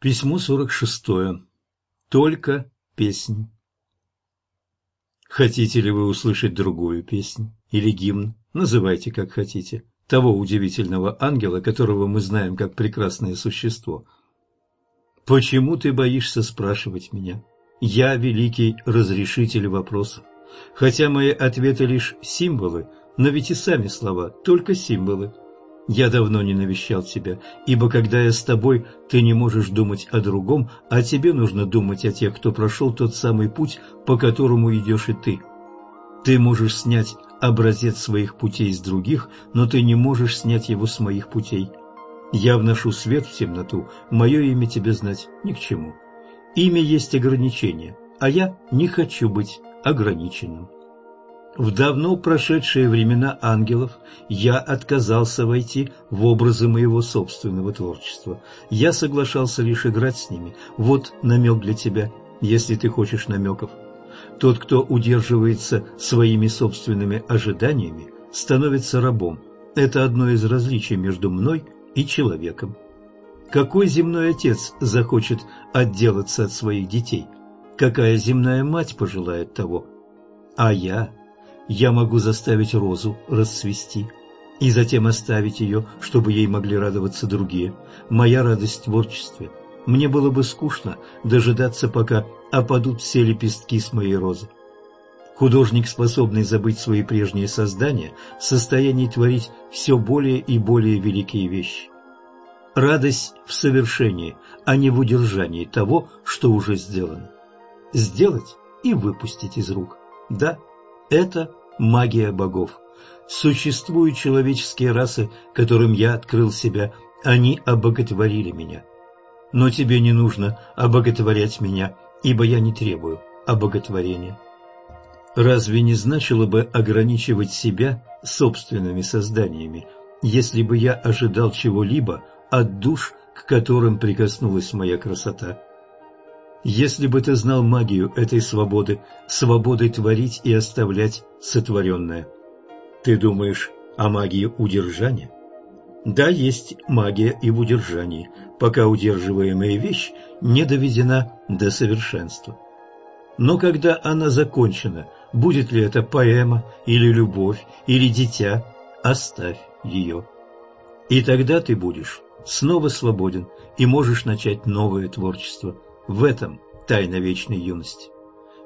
Письмо 46. Только песнь. Хотите ли вы услышать другую песнь или гимн, называйте как хотите, того удивительного ангела, которого мы знаем как прекрасное существо. Почему ты боишься спрашивать меня? Я великий разрешитель вопросов. Хотя мои ответы лишь символы, но ведь и сами слова только символы. Я давно не навещал тебя, ибо когда я с тобой, ты не можешь думать о другом, а тебе нужно думать о тех, кто прошел тот самый путь, по которому идешь и ты. Ты можешь снять образец своих путей с других, но ты не можешь снять его с моих путей. Я вношу свет в темноту, мое имя тебе знать ни к чему. Имя есть ограничение, а я не хочу быть ограниченным. В давно прошедшие времена ангелов я отказался войти в образы моего собственного творчества. Я соглашался лишь играть с ними. Вот намек для тебя, если ты хочешь намеков. Тот, кто удерживается своими собственными ожиданиями, становится рабом. Это одно из различий между мной и человеком. Какой земной отец захочет отделаться от своих детей? Какая земная мать пожелает того? А я я могу заставить розу расцвести и затем оставить ее, чтобы ей могли радоваться другие. Моя радость в творчестве. Мне было бы скучно дожидаться, пока опадут все лепестки с моей розы. Художник, способный забыть свои прежние создания, в состоянии творить все более и более великие вещи. Радость в совершении, а не в удержании того, что уже сделано. Сделать и выпустить из рук. Да, это магия богов. Существуют человеческие расы, которым я открыл себя, они обоготворили меня. Но тебе не нужно обоготворять меня, ибо я не требую обоготворения. Разве не значило бы ограничивать себя собственными созданиями, если бы я ожидал чего-либо от душ, к которым прикоснулась моя красота? Если бы ты знал магию этой свободы, свободы творить и оставлять сотворенное. Ты думаешь о магии удержания? Да, есть магия и в удержании, пока удерживаемая вещь не доведена до совершенства. Но когда она закончена, будет ли это поэма или любовь или дитя, оставь ее. И тогда ты будешь снова свободен и можешь начать новое творчество – в этом тайна вечной юности.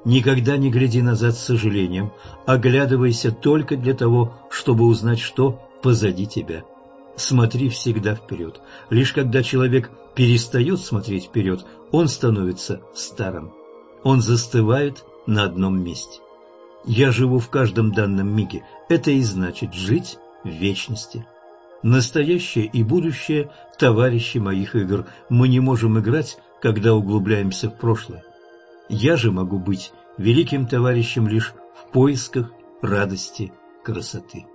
Никогда не гляди назад с сожалением, оглядывайся только для того, чтобы узнать, что позади тебя. Смотри всегда вперед. Лишь когда человек перестает смотреть вперед, он становится старым. Он застывает на одном месте. Я живу в каждом данном миге. Это и значит жить в вечности. Настоящее и будущее – товарищи моих игр. Мы не можем играть когда углубляемся в прошлое. Я же могу быть великим товарищем лишь в поисках радости красоты.